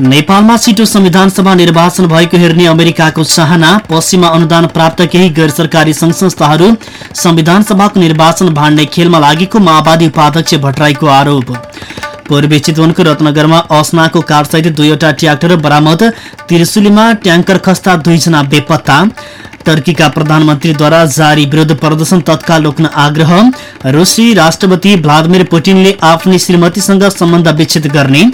नेपालमा छिटो संविधान सभा निर्वाचन भएको हेर्ने अमेरिकाको चाहना पश्चिममा अनुदान प्राप्त केही गैर सरकारी संघ संस्थाहरू संविधान सभाको निर्वाचन भाँड्ने खेलमा लागेको माओवादी उपाध्यक्ष भट्टराईको आरोप। पूर्वी चितवनको रत्नगरमा असनाको कारसहित दुईवटा ट्र्याक्टर बरामद त्रिशुलीमा ट्याङ्कर खस्ता दुईजना बेपत्ता। टर्कीका प्रधानमन्त्रीद्वारा जारी विरोध प्रदर्शन तत्काल रोक्न आग्रह। रुसी राष्ट्रपति भ्लादिमिर पुटिनले आफ्नी श्रीमतीसँग सम्बन्ध विच्छेद गर्ने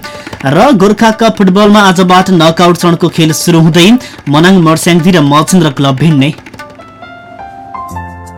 र गोर्खा कप फुटबलमा आजबाट नकआउट चरणको खेल सुरु हुँदै मनाङ मर्स्याङदी र मलचन्द्र क्लब भिन्ने।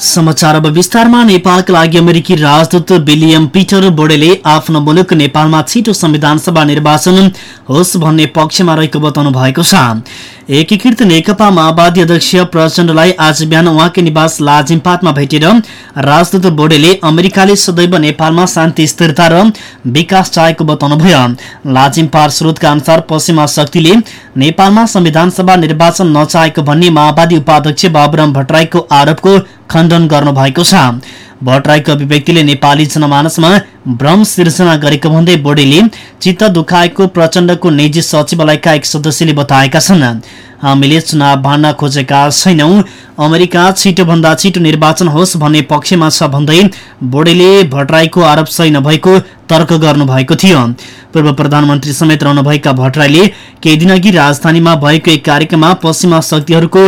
समाचार अब विस्तारमा नेपालका लागि अमेरिकी राजदूत विलियम पिटर बोडेले आफ्नो मुलुक नेपालमा छिटो संविधान सभा निर्वाचन होस् भन्ने पक्षमा रहेको बताउनु भएको छ। एकीकृत नेकपा माओवादी अध्यक्ष प्रचण्डलाई आज बिहान उहाँकै निवास लाजिमपातमा भेटेर राजदूत बोडेले अमेरिकाले सदैव नेपालमा शान्ति स्थिरता र विकास चाहेको बताउनुभयो लाजिमपार स्रोतका अनुसार पश्चिमा शक्तिले नेपालमा संविधान सभा निर्वाचन नचाहेको भन्ने माओवादी उपाध्यक्ष बाबुराम भट्टराईको आरोपको खण्डन गर्नुभएको छ। भट्टराईको अभिव्यक्तिले नेपाली जनमानसमा भ्रम सिर्जना गरेको भन्दै बोडीले चित्त दुखाएको प्रचण्डको निजी सचिवालयका एक सदस्यले बताएका छन्। हामीले चुनाव भाड्न खोजेका छैनौं। अमेरिका छिटोभन्दा छिटो निर्वाचन होस् भन्ने पक्षमा छ भन्दै बोडेले भट्टराईको आरोप सही नभएको तर्क गर्नुभएको थियो। पूर्व प्रधानमन्त्री समेत रहनुभएका भट्टराईले केही दिनअघि राजधानीमा भएको एक कार्यक्रममा पश्चिमा शक्तिहरूको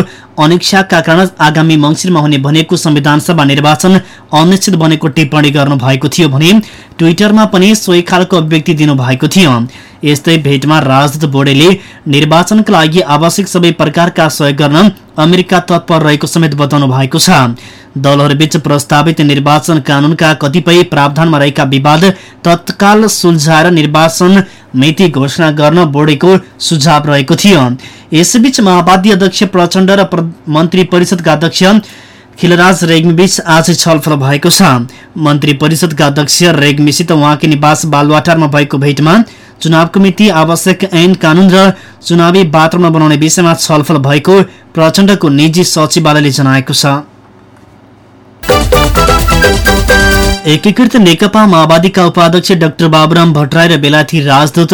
अनिच्छाका कारण आगामी मङ्सिरमा हुने भनेको संविधान सभा निर्वाचन अनिश्चित बनेको टिप्पणी गर्नुभएको थियो भने ट्विटरमा पनि सोही खालको अभिव्यक्ति दिनुभएको थियो। यस्तै भेटमा राजदूत बोडेले निर्वाचनका लागि आवश्यक सबै प्रकारका सहयोग गर्न अमेरिका तत्पर रहेको समेत बताउनु भएको छ। दलहरूबीच प्रस्तावित निर्वाचन कानूनका कतिपय प्रावधानमा रहेका विवाद तत्काल सुल्झाएर निर्वाचन मिति घोषणा गर्न बोर्डेको सुझाव रहेको थियो। यसबीच माओवादी अध्यक्ष प्रचण्ड र मन्त्री परिषदका अध्यक्ष खिलराज रेग्मीबीच आज छलफल भएको छ। मन्त्री परिषदका अध्यक्ष रेग्मीसित उहाँकै निवास बालवाटारमा भएको भेटमा चुनावको मिति आवश्यक ऐन कानून र चुनावी वातावरण बनाउने विषयमा छलफल भएको प्रचण्डको निजी सचिवालयले जनाएको छ। एकीकृत नेकपा माओवादीका उपाध्यक्ष डाक्टर बाबुराम भट्टराई र बेलायती राजदूत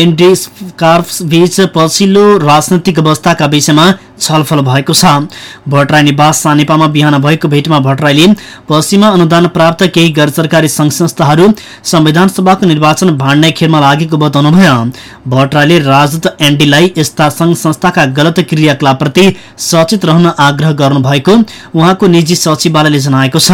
एनडी स्कार्फ बीच पछिल्लो राजनैतिक अवस्थाका विषयमा छलफल भएको छ। भट्टराई निवास सानेपामा बिहान भएको भेटमा भट्टराईले पश्चिमा अनुदान प्राप्त केही गैर सरकारी संघ संस्थाहरू संविधान सभाको निर्वाचन भाँड्ने खेलमा लागेको बताउनुभयो। भट्टराईले राजदूत एनडीलाई यस्ता संघ संस्थाका गलत क्रियाकलापप्रति सचेत रहन आग्रह गर्नुभएको उहाँको निजी सचिवालयले जनाएको छ।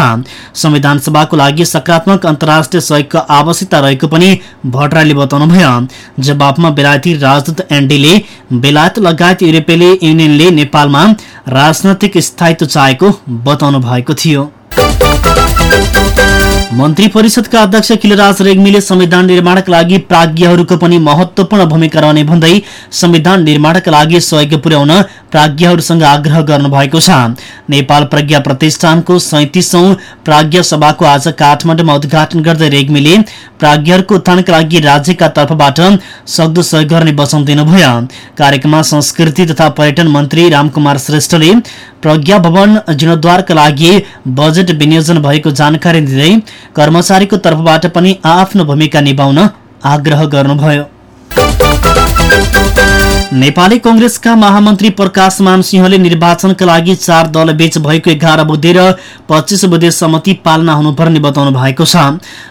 संविधान सभाको लागि सकारात्मक अन्तर्राष्ट्रिय सहयोगको आवश्यकता रहेको पनि भट्टराईले बताउनुभयो। जवाबमा बेलायती राजदूत एनडीले बेलायत लगायत युरोपेली युनियनले नेपालमा राजनैतिक स्थायित्व चाहेको बताउनु भएको थियो। मन्त्री परिषदका अध्यक्ष खिलराज रेग्मीले संविधान निर्माणका लागि प्राज्ञहरूको पनि महत्वपूर्ण भूमिका रहने भन्दै संविधान निर्माणका लागि सहयोग पुर्याउन प्राज्ञहरूसँग आग्रह गर्नुभएको छ। नेपाल प्रज्ञा प्रतिष्ठानको सैतिसौं प्राज्ञ सभाको आज काठमाडौँमा उद्घाटन गर्दै रेग्मीले प्राज्ञहरूको उत्थानका लागि राज्यका तर्फबाट सक्दो सहयोग गर्ने वचन दिनुभयो। कार्यक्रममा संस्कृति तथा पर्यटन मन्त्री रामकुमार श्रेष्ठले प्रज्ञा भवन जीर्णोद्वारका लागि बजेट विनियोजन भएको जानकारी दिँदै कर्मचारीको तर्फबाट पनि आफ्नो भूमिका निभाउन आग्रह गर्नुभयो। नेपाली कंग्रेसका महामन्त्री प्रकाश मान सिंहले निर्वाचनका लागि चार दलबीच भएको एघार बुद्धे र पच्चिस बुद्धे सहमति पालना हुनुपर्ने बताउनु भएको छ।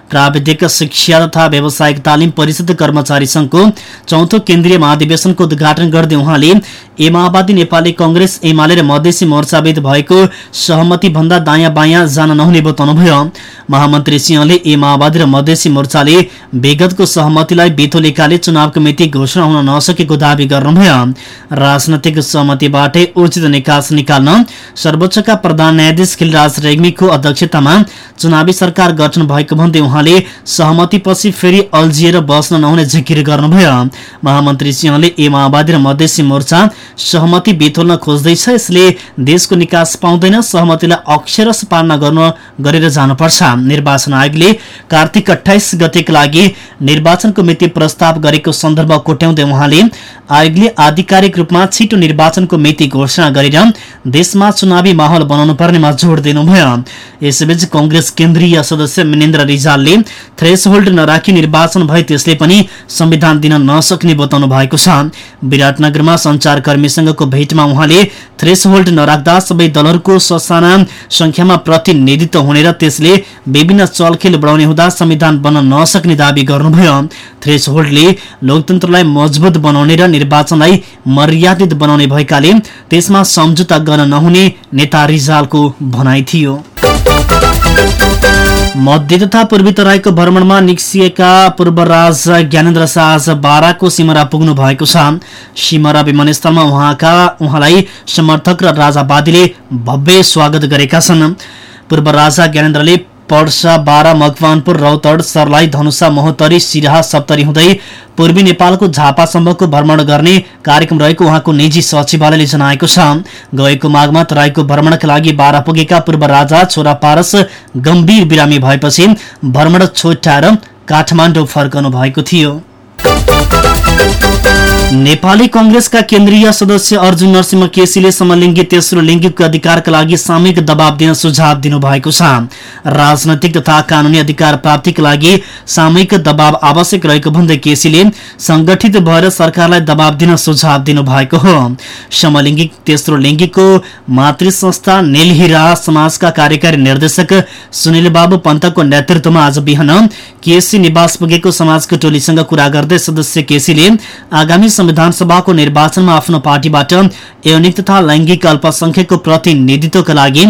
प्राविधिक शिक्षा तथा व्यावसायिक तालिम परिषद कर्मचारी संघको चौथो केन्द्रीय महाधिवेशनको उद्घाटन गर्दै उहाँले ए माओवादी नेपाली कंग्रेस एमाले र मधेसी मोर्चाबीच भएको सहमति भन्दा दायाँ बायाँ जान नहुने बताउनुभयो। महामन्त्री सिंहले ए माओवादी र मधेसी मोर्चाले विगतको सहमतिलाई बेथोलेकाले चुनावको मिति घोषणा हुन नसकेको दावी गर्नु गर्नुभयो। राजनैतिक सहमतिबाटै उचित निकास निकाल्न सर्वोच्चका प्रधान न्यायाधीश खिलराज रेग्मीको अध्यक्षतामा चुनावी सरकार गठन भएको भन्दै उहाँले सहमतिपछि फेरि अल्झिएर बस्न नहुने जिकिर गर्नुभयो। महामन्त्री सिंहले ए माओवादी र मधेसी मोर्चा सहमति बिथोल्न खोज्दैछ यसले देशको निकास पाउँदैन सहमतिलाई अक्षरस पालना गर्न गरेर जानुपर्छ। निर्वाचन आयोगले कार्तिक अठाइस गतेका लागि निर्वाचनको मिति प्रस्ताव गरेको सन्दर्भ कोट्याउँदै उहाँले आयोगले आधिकारिक रूपमा छिटो निर्वाचनको मिति घोषणा गरेर देशमा चुनावी माहौल बनाउनु पर्नेमा जोड़ दिनुभयो। यसैबीच कंग्रेस केन्द्रीय सदस्य मिनेन्द्र रिजालले थ्रेस होल्ड नराखी निर्वाचन भए त्यसले पनि संविधान दिन नसक्ने बताउनु भएको छ। विराटनगरमा संचारकर्मीसँगको भेटमा उहाँले थ्रेस होल्ड नराख्दा सबै दलहरूको ससाना संख्यामा प्रतिनिधित्व हुने र त्यसले विभिन्न चलखेल बढाउने हुँदा संविधान बन्न नसक्ने दावी गर्नुभयो। थ्रेस होल्डले लोकतन्त्रलाई मजबुत बनाउने र निर्वाचनलाई मर्यादित बनाउने भएकाले त्यसमा सम्झौता गर्न नहुने नेता रिजालको भनाइ थियो। मध्य तथा पूर्वी तराईको भ्रमणमा निस्किएका पूर्व राजा ज्ञानेन्द्र शाह बाराको सिमरा पुग्नु भएको छ। सिमरा विमानस्थलमा उहाँका उहाँलाई समर्थक र राजावादीले भव्य स्वागत गरेका छन्। पूर्व राजा ज्ञानेन्द्रले पर्सा बारा मकवानपुर रौतड सर्लाही धनुषा महोत्तरी सिराहा सप्तरी हुँदै पूर्वी नेपालको झापासम्मको भ्रमण गर्ने कार्यक्रम रहेको उहाँको निजी सचिवालयले जनाएको छ। गएको माघमा तराईको भ्रमणका लागि बारा पुगेका पूर्व राजा छोरा पारस गम्भीर बिरामी भएपछि भ्रमण छोटाएर काठमाडौँ फर्कनु भएको थियो। नेपाली कंग्रेसका केन्द्रीय सदस्य अर्जुन नरसिंह केसीले समलिङ्गी तेस्रो लिङ्गीको अधिकारका लागि सामूहिक दबाव दिन सुझाव दिनुभएको छ। राजनैतिक तथा कानूनी अधिकार प्राप्तिका लागि सामूहिक दबाव आवश्यक रहेको भन्दै केसीले संगठित भएर सरकारलाई दबाव दिन सुझाव दिनुभएको हो। समलिङ्गी तेस्रो लिङ्गीको मातृ संस्था नेलहिरा समाजका कार्यकारी निर्देशक सुनिल बाबु पन्तको नेतृत्वमा आज बिहान केसी निवास पुगेको समाजको टोलीसँग कुरा गर्दै सदस्य केसीले आगामी संविधान सभाको निर्वाचनमा आफ्नो पार्टीबाट यौनिक तथा लैङ्गिक अल्पसंख्यकको प्रतिनिधित्वका लागि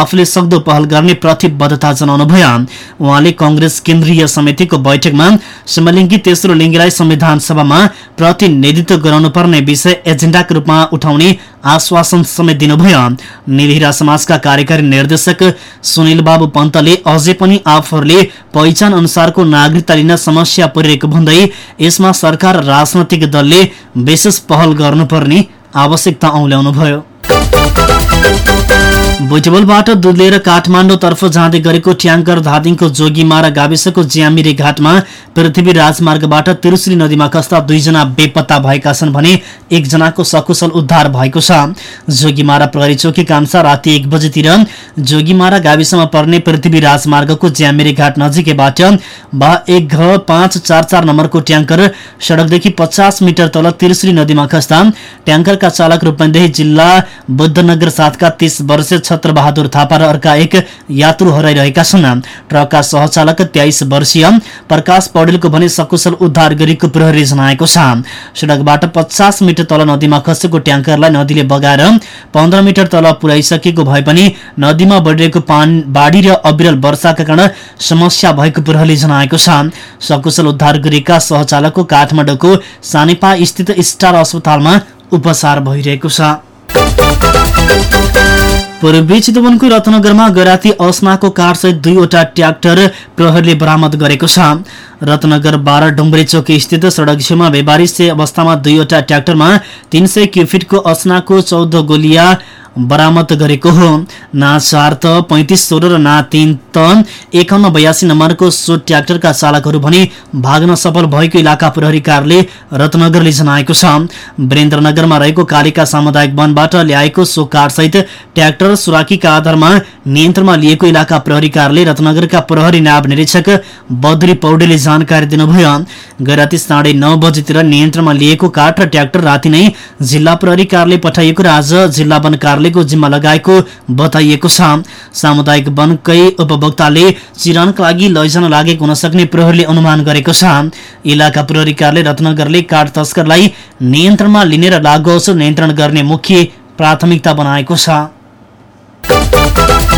आफूले सक्दो पहल गर्ने प्रतिबद्धता जनाउनुभयो उहाँले कंग्रेस केन्द्रीय समितिको बैठकमा समलिङ्गी तेस्रो लिङ्गीलाई संविधान सभामा प्रतिनिधित्व गराउनु पर्ने विषय एजेन्डाको रूपमा उठाउने आश्वासन समेत दिनुभयो। निलहिरा समाजका कार्यकारी निर्देशक सुनिल बाबु पन्तले अझै पनि आफूहरूले पहिचान अनुसारको नागरिकता लिन समस्या परिरहेको भन्दै यसमा सरकार राजनैतिक दलले विशेष पहल गर्नुपर्ने आवश्यकता औल्याउनुभयो। बुटबलबाट दुध लिएर काठमाडौँतर्फ जाँदै गरेको ट्याङ्कर धादिङको जोगीमारा गाविसको ज्यामिरे घाटमा पृथ्वी राजमार्गबाट तिरुश्री नदीमा खस्दा दुईजना बेपत्ता भएका छन् भने एकजनाको सकुशल उद्धार भएको छ। जोगीमारा प्रहरी चौकीका अनुसार राति एक बजेतिर जोगीमारा गाविसमा पर्ने पृथ्वी राजमार्गको ज्यामिरे घाट नजिकैबाट एक घ पाँच चार चार नम्बरको ट्याङ्कर सडकदेखि पचास मिटर तल तिरुश्री नदीमा खस्दा ट्याङ्करका चालक रूपन्देही जिल्ला बुद्धनगर साथका तीस वर्षीय छत्र बहादुर थापा र अर्का एक यात्रु हराइरहेका छन्। ट्रकका सहचालक तेइस वर्षीय प्रकाश पौडेलको भने सकुशल उद्धार गरेको प्रहरी जनाएको छ। सड़कबाट पचास मिटर तल नदीमा खसेको ट्याङ्करलाई नदीले बगाएर पन्ध्र मिटर तल पुर्याइसकेको भए पनि नदीमा बढिरहेको बाढी र अविरल वर्षाका कारण समस्या भएको प्रहरीले जनाएको छ। सकुशल उद्धार गरेका सहचालकको काठमाडौँको सानेपा स्थित स्टार अस्पतालमा उपचार भइरहेको छ। पूर्वी चितवनको रत्नगरमा गराती असनाको कारसहित दुईवटा ट्र्याक्टर प्रहरीले बरामद गरेको छ। रत्नगर बाह्र डुम्बरी चौकी स्थित सडक छेउमा बेबारिसे अवस्थामा दुईवटा ट्र्याक्टरमा तीन सय क्युफिटको असनाको चौध गोलिया बरामद गरेको हो। ना चार त पैँतिस सोह्र र ना तिन त एकाउन्न बयासी नम्बरको सो ट्र्याक्टरका चालकहरू भने भाग्न सफल भएको इलाका प्रहरी कार्यालय रत्नगरले जनाएको छ। वीरेन्द्रनगरमा रहेको कालिका सामुदायिक वनबाट ल्याएको सो कारसहित ट्र्याक्टर सुराकीका आधारमा नियन्त्रणमा लिएको इलाका प्रहरी कार्यालय रत्नगरका प्रहरी नायब निरीक्षक बद्री पौडेले जानकारी दिनुभयो। गैराती साढे नौ बजेतिर नियन्त्रणमा लिएको काठ र ट्र्याक्टर राति नै जिल्ला प्रहरी कार्यालय पठाइएको र आज जिल्ला वन कार्यालयको जिम्मा लगाएको बताइएको छ। सामुदायिक वनकै उपभोक्ताले चिरनका लागि लैजान लागेको हुन सक्ने प्रहरीले अनुमान गरेको छ। इलाका प्रहरी कार्यालय रत्नगरले काठ तस्करलाई नियन्त्रणमा लिने र लागु नियन्त्रण गर्ने मुख्य प्राथमिकता बनाएको छ।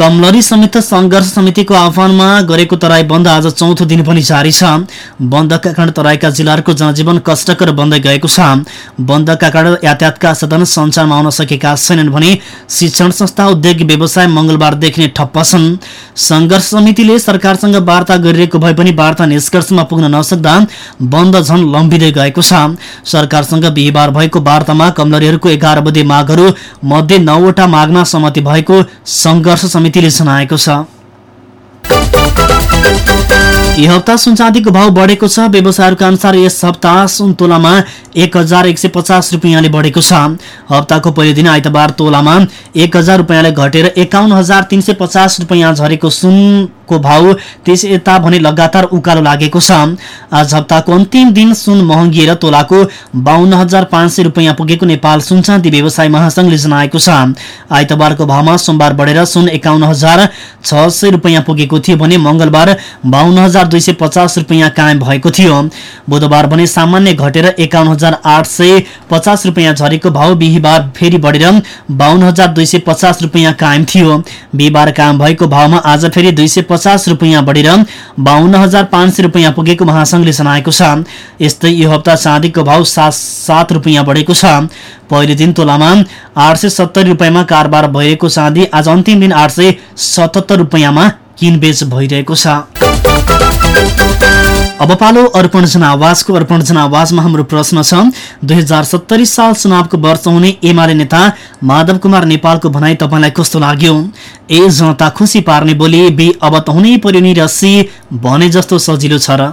कमलरी समेत सङ्घर्ष समितिको आह्वानमा गरेको तराई बन्द आज चौथो दिन पनि जारी छ। बन्दका कारण तराईका जिल्लाहरूको जनजीवन कष्टकर बन्दै गएको छ। बन्दका कारण यातायातका साधन सञ्चारमा आउन सकेका छैनन् भने शिक्षण संस्था उद्योग व्यवसाय मंगलबारदेखि नै ठप्प छन्। सङ्घर्ष समितिले सरकारसँग वार्ता गरिरहेको भए पनि वार्ता निष्कर्षमा पुग्न नसक्दा बन्द झन लम्बिँदै गएको छ। सरकारसँग बिहिबार भएको वार्तामा कमलरीहरूको एघार बजे मागहरू मध्ये नौवटा मागमा सहमति भएको सङ्घर्ष समितिले जनाएको छ। यी हप्ता सुन चाँदीको भाव बढेको छ। व्यवसायहरूका अनुसार यस हप्ता सुन तोलामा एक हजार एक सय पचास रुपियाँले बढेको छ। हप्ताको पहिलो दिन आइतबार तोलामा एक हजार रुपियाँले घटेर एकाउन्न हजार तिन सय पचास रुपियाँ झरेको सुनको भाव त्यस यता भने लगातार उकालो लागेको छ। आज हप्ताको अन्तिम दिन सुन महँगिएर तोलाको बाहन्न हजार पाँच सय रुपियाँ पुगेको नेपाल सुन व्यवसाय महासंघले जनाएको छ। आइतबारको भावमा सोमबार बढेर सुन एकाउन्न हजार छ सय रुपियाँ पुगेको थियो भने मंगलबार बाहन्न हजार दुई सय पचास रुपियाँ कायम भएको थियो। बुधबार भने सामान्य घटेर एकाउन्न हजार आठ सय पचास रुपियाँ झरेको भाव बिहिबार फेरि बढेर बाहन्न हजार दुई सय पचास रुपियाँ कायम थियो। बिहिबार कायम भएको भावमा आज फेरि दुई सय पचास रुपियाँ बढेर बाहन्न हजार पाँच सय रुपियाँ पुगेको महासंघले जनाएको छ। यस्तै यो हप्ता चाँदीको भाव सात सात रुपियाँ बढेको छ। पहिलो दिन तोलामा आठ सय सत्तरी रुपियाँमा कारोबार भइरहेको चाँदी आज अन्तिम दिन आठ सय सतहत्तर रुपियाँमा किनबेच भइरहेको छ। अब पालो अर्पण जनावासको अर्पण जनावासमा हाम्रो प्रश्न छ। दुई हजार सत्तरी साल चुनावको वर्ष हुने एमाले नेता माधव कुमार नेपालको भनाई तपाईँलाई कस्तो लाग्यो? ए जनता खुसी पार्ने बोली बी अब त हुनै पर्यो नि र सी भने जस्तो सजिलो छ र।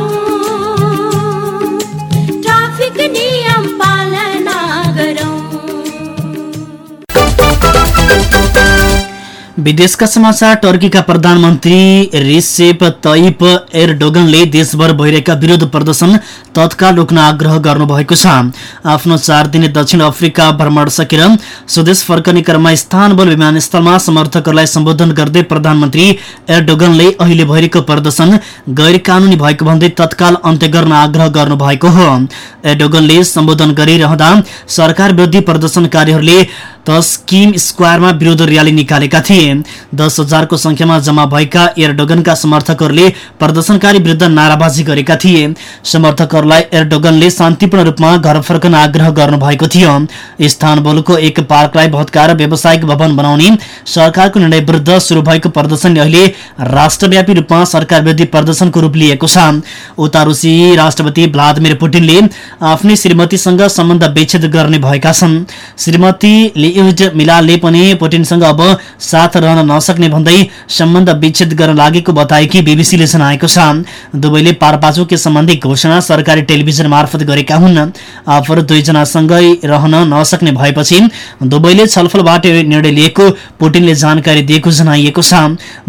विदेशका समाचार टर्कीका प्रधानमन्त्री रिसेप तैप एरडोगनले देशभर भइरहेका विरोध प्रदर्शन तत्काल रोक्न आग्रह गर्नुभएको छ। आफ्नो चार दिने दक्षिण अफ्रिका भ्रमण सकेर स्वदेश फर्कने क्रममा इस्तानबुल विमानस्थलमा समर्थकहरूलाई सम्बोधन गर्दै प्रधानमन्त्री एरडोगनले अहिले भइरहेको प्रदर्शन गैर भएको भन्दै तत्काल अन्त्य गर्न आग्रह गर्नुभएको हो। एरडोगनले सम्बोधन गरिरहँदा सरकार विरोधी प्रदर्शनकारीहरूले तस्किम स्क्वायरमा विरोध र्याली निकालेका थिए। दस हजारको संख्यामा जम्मा भएका एयरडोगनका समर्थकहरूले प्रदर्शनकारी विरुद्ध नाराबाजी गरेका थिए। समर्थकहरूलाई एयरडोगनले शान्तिपूर्ण रूपमा घर फर्कन आग्रह गर्नुभएको थियो। इस्तानबुलको एक पार्कलाई भत्काएर व्यावसायिक भवन बनाउने सरकारको निर्णय विरुद्ध शुरू भएको प्रदर्शनले अहिले राष्ट्रव्यापी रूपमा सरकार विरोधी प्रदर्शनको रूप लिएको छ। उता रुसी राष्ट्रपति भ्लादिमिर पुटिनले आफ्नै श्रीमतीसँग सम्बन्ध विच्छेद गर्ने भएका छन्। श्रीमती लियुज मिलालले पनि पुटिनसँग अब साथ रहन नसक्ने भन्दै सम्बन्ध विच्छेद गर्न लागेको बताएकी बीबीसीले जनाएको छ। दुवैले पारपाचुके सम्बन्धी घोषणा सरकारी टेलिभिजन मार्फत गरेका हुन्। आफूहरू दुईजनासँगै रहन नसक्ने भएपछि दुवैले छलफलबाट निर्णय लिएको पुटिनले जानकारी दिएको जनाइएको छ।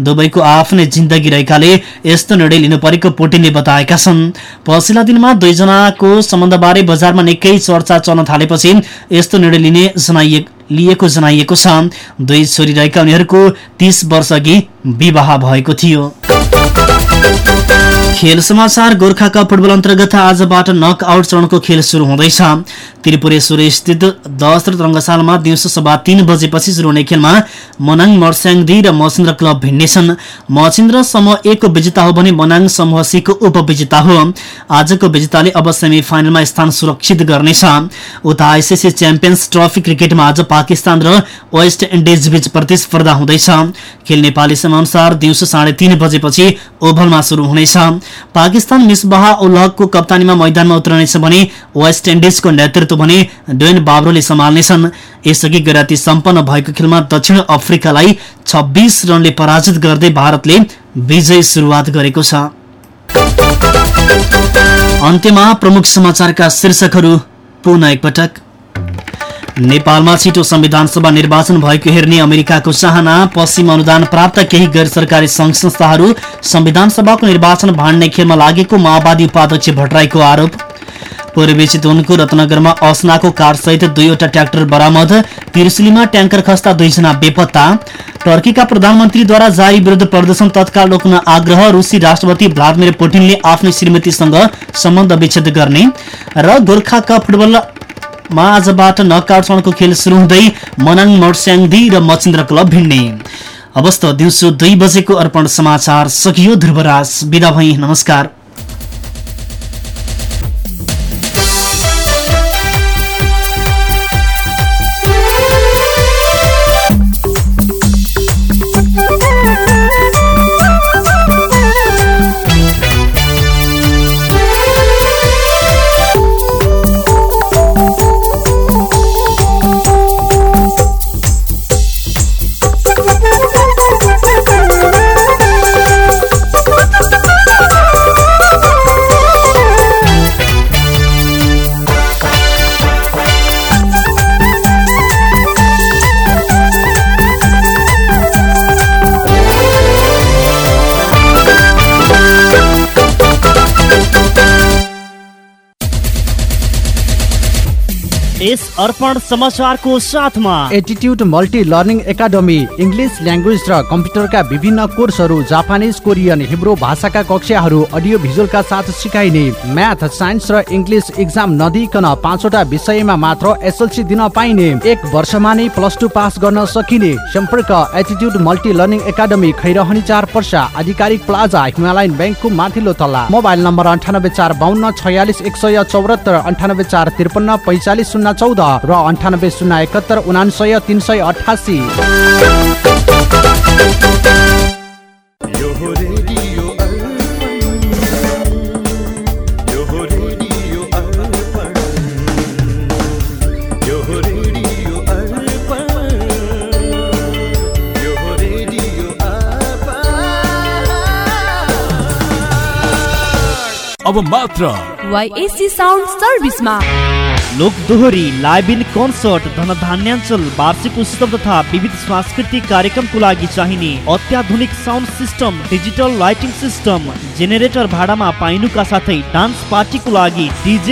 दुवैको आफ्नै जिन्दगी रहेकाले यस्तो निर्णय लिनु परेको पुटिनले बताएका छन्। पछिल्ला दिनमा दुईजनाको सम्बन्धबारे बजारमा निकै चर्चा चल्न थालेपछि यस्तो निर्णय लिने जनाइए लिएको जनाइएको छ। दुई छोरी रहेका उनीहरूको तीस वर्ष अघि विवाह भएको थियो। खेल समाचार गोर्खा कप फुटबल अन्तर्गत आजबाट नक आउट चरणको खेल सुरु हुँदैछ। त्रिपुरेश्वर स्थित दशरथ रङ्गशालामा दिउँसो सभा तीन बजेपछि सुरु हुने खेलमा मनाङ मर्स्याङदी र मचिन्द्र क्लब भिड्नेछन् मचिन्द्र समूह एकको विजेता हो भने मनाङ समूह सीको उपविजेता हो। आजको विजेताले अब सेमी फाइनलमा स्थान सुरक्षित गर्नेछ। उता आइसिसी च्याम्पियन्स ट्रफी क्रिकेटमा आज पाकिस्तान र वेस्ट इन्डिज बीच प्रतिस्पर्धा हुँदैछ। खेल नेपाली समयअनुसार दिउँसो साढे तीन बजेपछि ओभलमा सुरु हुनेछ। पाकिस्तान मिसबाह उल्लहको कप्तानीमा मैदानमा उत्रनेछ भने वेस्ट इन्डिजको नेतृत्व भने डोन बाब्रोले सम्हाल्नेछन्। यसअघि गैराती सम्पन्न भएको खेलमा दक्षिण अफ्रिकालाई 26 रनले पराजित गर्दै भारतले विजय सुरुवात गरेको छ। अन्त्यमा प्रमुख समाचारका शीर्षकहरू पुनः एकपटक। नेपालमा छिटो संविधान सभा निर्वाचन भएको हेर्ने अमेरिकाको चाहना पश्चिम अनुदान प्राप्त केही गैर सरकारी संघ संस्थाहरू संविधान सभाको निर्वाचन भाँड्ने खेलमा लागेको माओवादी उपाध्यक्ष भट्टराईको आरोप। पूर्वी चितवनको रत्नगरमा असनाको कारसहित दुईवटा ट्र्याक्टर बरामद तिर्सिलीमा ट्याङ्कर खस्ता दुईजना बेपत्ता। टर्कीका प्रधानमन्त्रीद्वारा जारी विरुद्ध प्रदर्शन तत्काल रोक्न आग्रह रुसी राष्ट्रपति भ्लादिमिर पुटिनले आफ्नै श्रीमतीसँग सम्बन्ध विच्छेद गर्ने र गोर्खा कप फुटबल मा आजबाट नकआउट चरणको खेल सुरु हुँदै मनाङ मर्स्याङदी र मचिन्द्र क्लब भिड्ने। अवस्था दिउँसो दुई बजेको अर्पण समाचार सकियो ध्रुवराज। बिदा भई नमस्कार। समाचारको साथमा। Attitude multi learning academy English language र कम्प्युटरका विभिन्न कोर्सहरू जापानिज कोरियन हिब्रो भाषाका कक्षाहरू अडियो भिजुअलका साथ सिकाइने म्याथ साइन्स र इङ्ग्लिस इक्जाम नदिकन पाँचवटा विषयमा मात्र एसएलसी दिन पाइने एक वर्षमा नै प्लस टू पास गर्न सकिने सम्पर्क attitude multi learning academy Khairahani चार पर्सा आधिकारिक प्लाजा हिमालयन ब्याङ्कको माथिल्लो तल्ला। मोबाइल नम्बर अन्ठानब्बे चार बाहन्न छयालिस एक सय चौरात्तर अन्ठानब्बे चार त्रिपन्न पैँचालिस शून्य चौध र अन्ठानब्बे शून्य एकहत्तर उनासय तिन सय अठासी अब मात्र वाइएससी साउन्ड सर्भिसमा। लोक दोहोरी लाइभ इन कन्सर्ट धनधान्याञ्चल वार्षिक उत्सव तथा विविध सांस्कृतिक कार्यक्रमको लागि चाहिने अत्याधुनिक sound system digital lighting system generator भाडामा पाइनुका साथै डान्स पार्टीको लागि डिजे